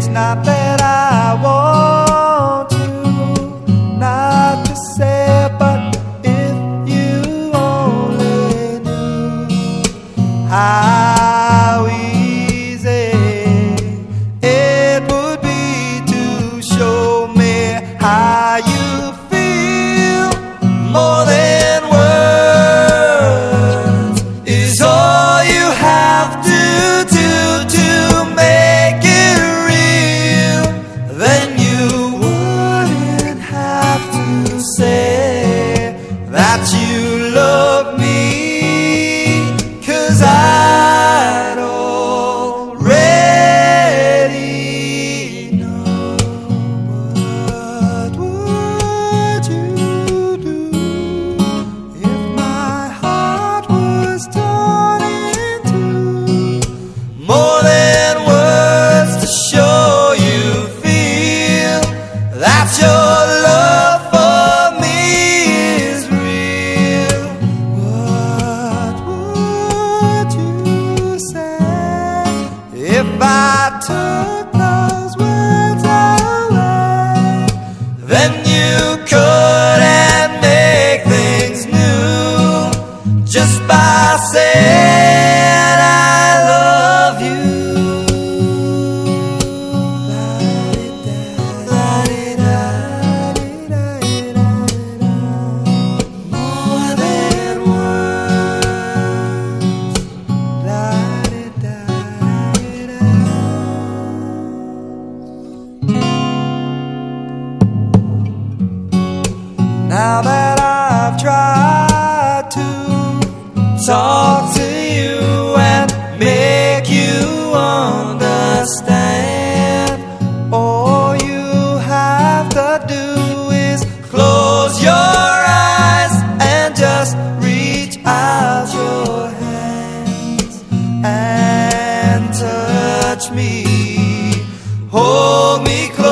It's not that I want you not to say, but if you only knew. I I took those words away. Then talk to you and make you understand. All you have to do is close your eyes and just reach out your hands and touch me. Hold me close.